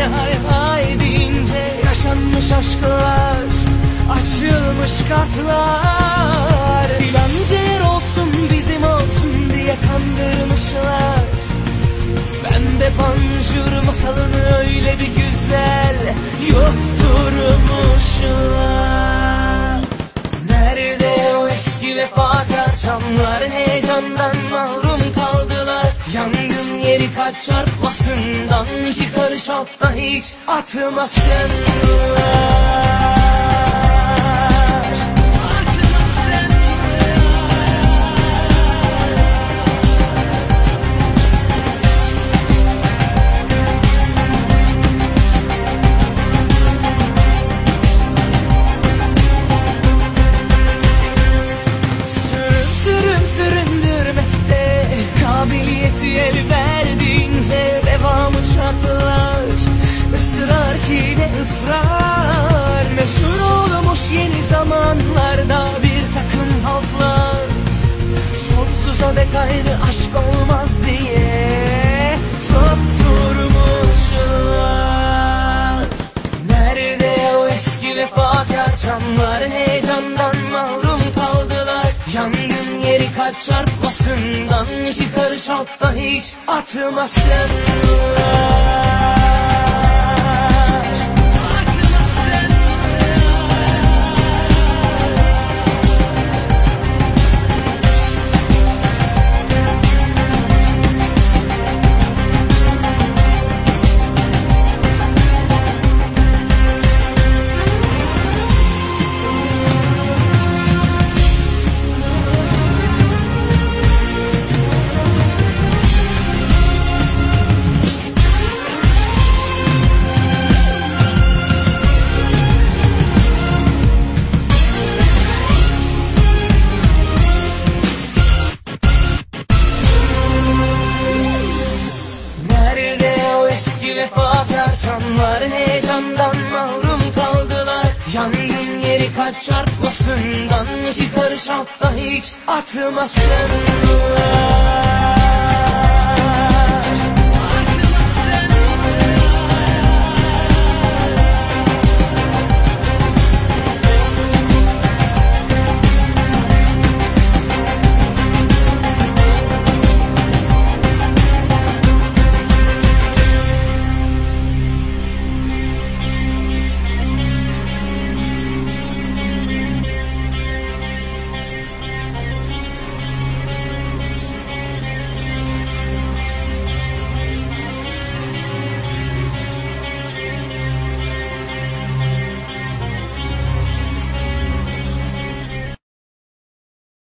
Hay hay hay deyince yaşanmış aşklar Açılmış kartlar Filanca olsun bizim olsun diye kandırmışlar. Ben de panjur masalını öyle bir güzel Yutturmuşlar Nerede o eski vefakar çamlar heyecandan mahrum Yangın yeri kalp çarpmasından iki karış altta hiç atmasınlar çamlar heyecandan mahrum kaldılar. Yangın yeri kalp çarpmasından iki karış altta hiç atmasınlar çamlar heyecandan mahrum kaldılar. Yangın yeri kalp çarpmasından iki karış altta hiç atmasınlar